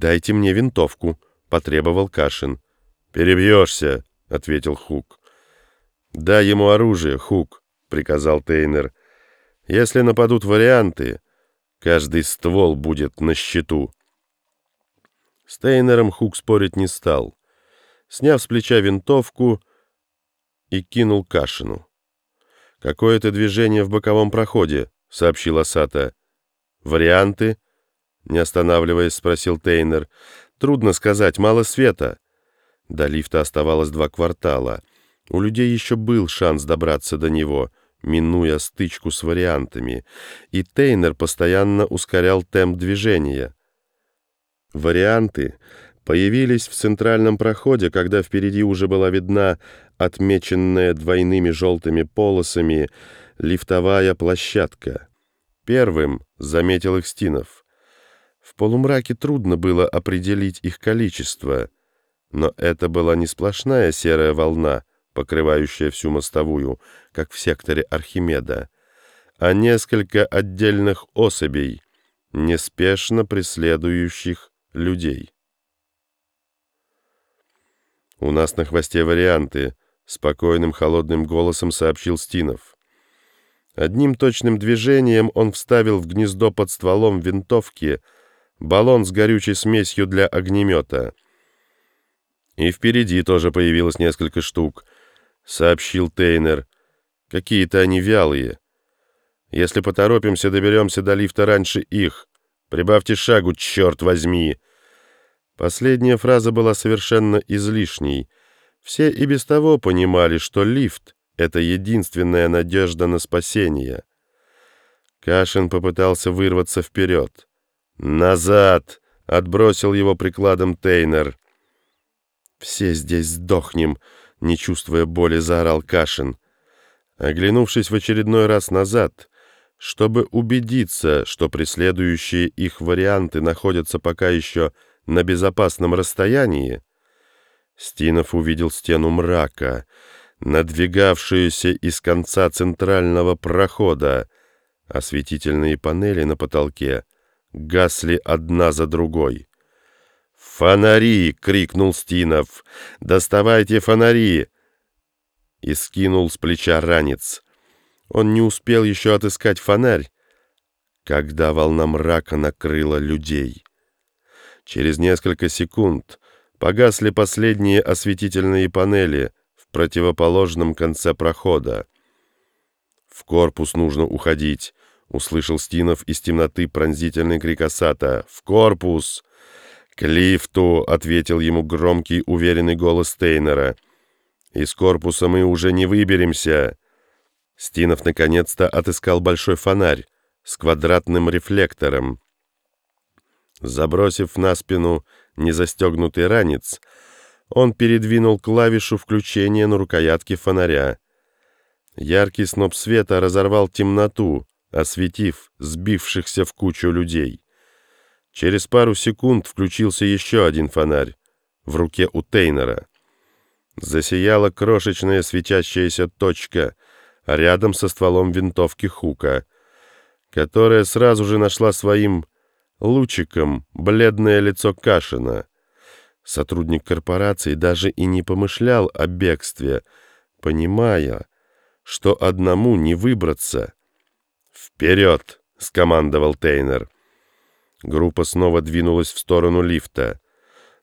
«Дайте мне винтовку», — потребовал Кашин. «Перебьешься», — ответил Хук. «Дай ему оружие, Хук», — приказал Тейнер. «Если нападут варианты, каждый ствол будет на счету». С Тейнером Хук спорить не стал. Сняв с плеча винтовку и кинул Кашину. «Какое-то движение в боковом проходе», — сообщил Асата. «Варианты?» — не останавливаясь, спросил Тейнер. «Трудно сказать, мало света». До лифта оставалось два квартала. У людей еще был шанс добраться до него, минуя стычку с вариантами, и Тейнер постоянно ускорял темп движения. Варианты появились в центральном проходе, когда впереди уже была видна отмеченная двойными желтыми полосами лифтовая площадка. Первым заметил их Стинов. В полумраке трудно было определить их количество, но это была не сплошная серая волна, покрывающая всю мостовую, как в секторе Архимеда, а несколько отдельных особей, неспешно преследующих людей. «У нас на хвосте варианты», — спокойным холодным голосом сообщил Стинов. Одним точным движением он вставил в гнездо под стволом винтовки баллон с горючей смесью для огнемета. «И впереди тоже появилось несколько штук», — сообщил Тейнер. «Какие-то они вялые. Если поторопимся, доберемся до лифта раньше их. Прибавьте шагу, черт возьми!» Последняя фраза была совершенно излишней. Все и без того понимали, что лифт — это единственная надежда на спасение. Кашин попытался вырваться вперед. «Назад!» — отбросил его прикладом Тейнер. «Все здесь сдохнем!» — не чувствуя боли, заорал Кашин. Оглянувшись в очередной раз назад, чтобы убедиться, что преследующие их варианты находятся пока еще на безопасном расстоянии, Стинов увидел стену мрака, надвигавшуюся из конца центрального прохода. Осветительные панели на потолке гасли одна за другой. «Фонари!» — крикнул Стинов. «Доставайте фонари!» И скинул с плеча ранец. Он не успел еще отыскать фонарь, когда волна мрака накрыла людей. Через несколько секунд погасли последние осветительные панели в противоположном конце прохода. «В корпус нужно уходить», — услышал Стинов из темноты пронзительный крик Асата. «В корпус!» «К лифту!» — ответил ему громкий, уверенный голос Тейнера. «Из корпуса мы уже не выберемся!» Стинов наконец-то отыскал большой фонарь с квадратным рефлектором. Забросив на спину незастегнутый ранец, он передвинул клавишу включения на рукоятке фонаря. Яркий сноп света разорвал темноту, осветив сбившихся в кучу людей. Через пару секунд включился еще один фонарь в руке у Тейнера. Засияла крошечная светящаяся точка рядом со стволом винтовки Хука, которая сразу же нашла своим лучиком бледное лицо Кашина. Сотрудник корпорации даже и не помышлял о бегстве, понимая, что одному не выбраться. «Вперед!» — скомандовал Тейнер. Группа снова двинулась в сторону лифта.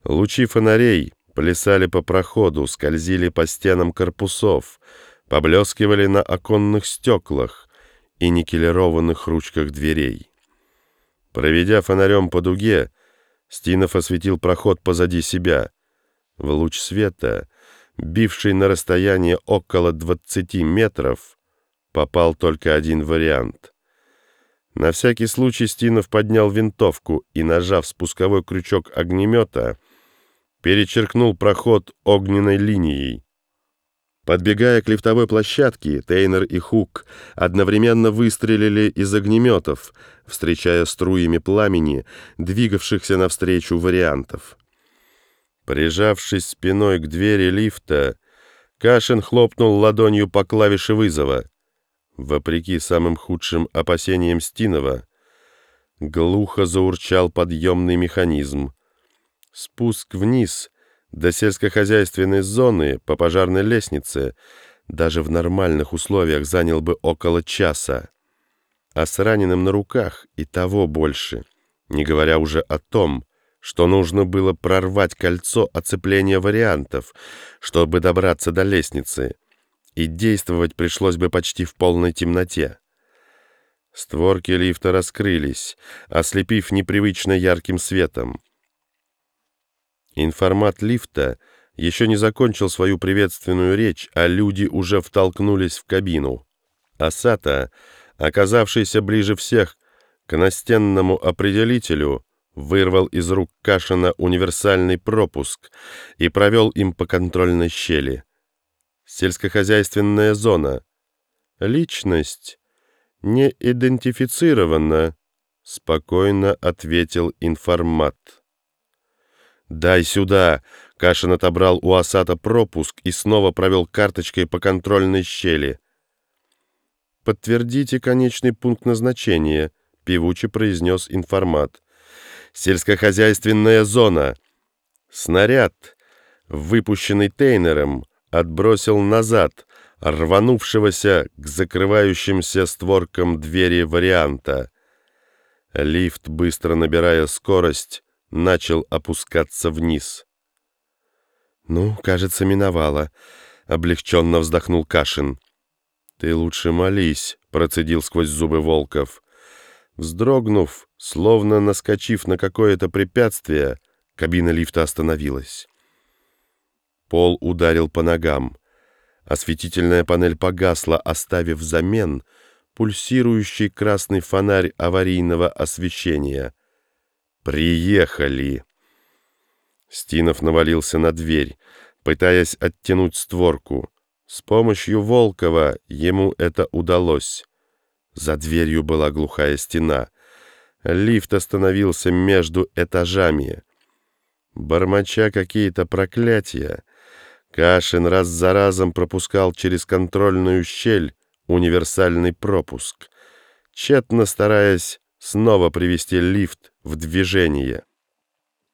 Лучи фонарей плясали по проходу, скользили по стенам корпусов, поблескивали на оконных стеклах и никелированных ручках дверей. Проведя фонарем по дуге, Стинов осветил проход позади себя. В луч света, бивший на расстояние около 20 метров, попал только один вариант. На всякий случай Стинов поднял винтовку и, нажав спусковой крючок огнемета, перечеркнул проход огненной линией. Подбегая к лифтовой площадке, Тейнер и Хук одновременно выстрелили из огнеметов, встречая струями пламени, двигавшихся навстречу вариантов. Прижавшись спиной к двери лифта, Кашин хлопнул ладонью по клавише вызова. Вопреки самым худшим опасениям Стинова, глухо заурчал подъемный механизм. Спуск вниз до сельскохозяйственной зоны по пожарной лестнице даже в нормальных условиях занял бы около часа, а с раненым на руках и того больше, не говоря уже о том, что нужно было прорвать кольцо оцепления вариантов, чтобы добраться до лестницы, и действовать пришлось бы почти в полной темноте. Створки лифта раскрылись, ослепив непривычно ярким светом. Информат лифта еще не закончил свою приветственную речь, а люди уже втолкнулись в кабину. Асата, оказавшийся ближе всех к настенному определителю, вырвал из рук Кашина универсальный пропуск и провел им по контрольной щели. Сельскохозяйственная зона. Личность не идентифицирована, спокойно ответил информат. «Дай сюда!» Кашин отобрал у Асата пропуск и снова провел карточкой по контрольной щели. «Подтвердите конечный пункт назначения», — певуче произнес информат. «Сельскохозяйственная зона. Снаряд, выпущенный Тейнером, отбросил назад рванувшегося к закрывающимся створкам двери варианта. Лифт, быстро набирая скорость, начал опускаться вниз. «Ну, кажется, миновало», — облегченно вздохнул Кашин. «Ты лучше молись», — процедил сквозь зубы Волков. Вздрогнув, словно наскочив на какое-то препятствие, кабина лифта остановилась. Пол ударил по ногам. Осветительная панель погасла, оставив взамен пульсирующий красный фонарь аварийного освещения. «Приехали!» Стинов навалился на дверь, пытаясь оттянуть створку. С помощью Волкова ему это удалось. За дверью была глухая стена. Лифт остановился между этажами. Бормоча какие-то проклятия, Кашин раз за разом пропускал через контрольную щель универсальный пропуск, тщетно стараясь снова привести лифт в движение.